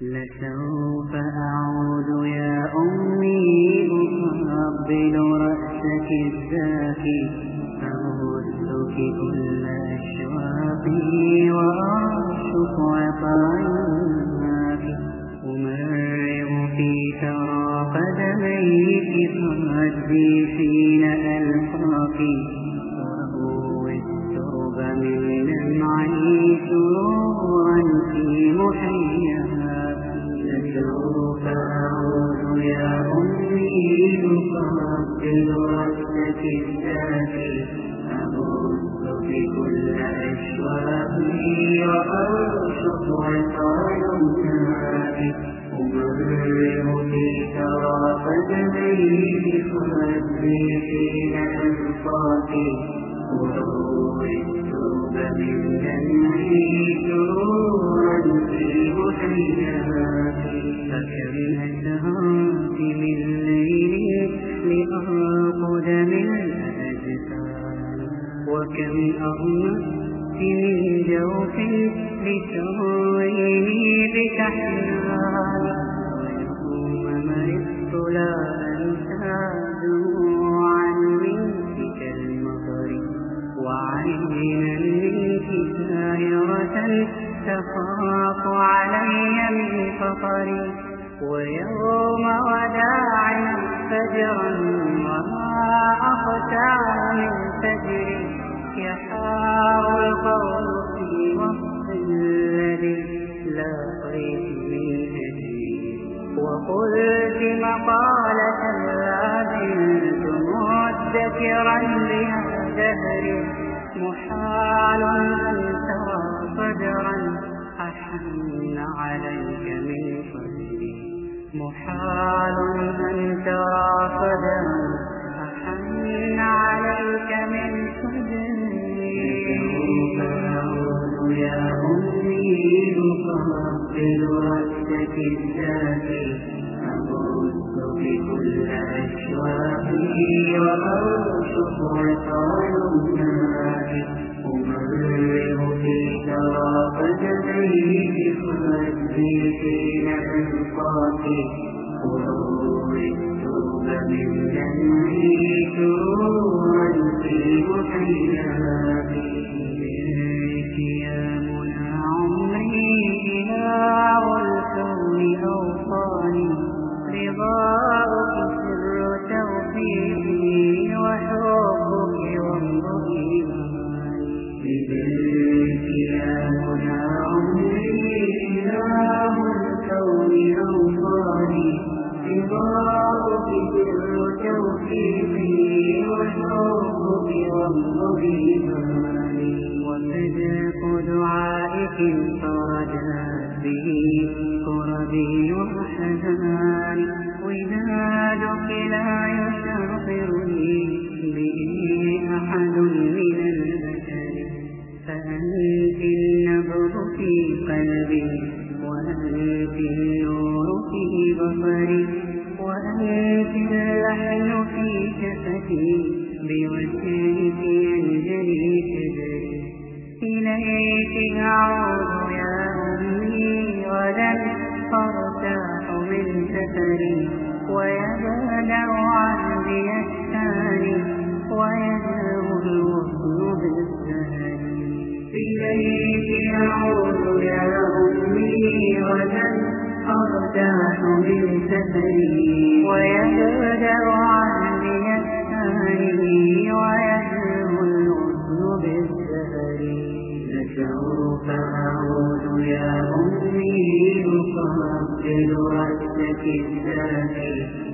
لسوف أعود يا أمي أقبل رأسك الزاكي أغثك كل أشواقي وأعشق عطاياك. أمرغ في ترى قدميك خدي حين ألقاك. أمي أقبل رأسك الزاكي أغثك كل أشواقي وأرشق عطاياك أمرر في ترى قدمي خدي حين ألقاك وأروي الترب من دمعي من جوف لترويني بتحنان ويوم مرضت لا أنسى دموعا منك كالمطر وعينا منك سائرة تخاف علي من فطري ويوم وداع فجرا وما أخشى من فجري وقلت مقالة لا زلت مدكرا بها محال أن ترى صدرا أحن عليك من صدري محال أن ترى صدرا أحن عليك من صدري يا أمي أقبل رأسك الزاكي أبص بكل أشواقي وأرشق عطاياك أمرر في ترى قدمي خدي حين ألقاك وأروي الترب من دمعي سرورا في محياك رضاؤك سر توفيقي وحبك وانظر بذلك يا منى عمري إله الكون أوصاني رضاؤك سر توفيقي وحبك وانظر وصدق دعائك فرجت به كربي وحزاني ودادك ويبدأ عهدي الثاني ويذهب الوصل بالسهر إليك أعود يا أمي غدا أرتاح من سفري ويبدأ عهدي الثاني ويذهب الوصل بالسهر لسوف أعود يا أمي أقبل رأسك الزاكي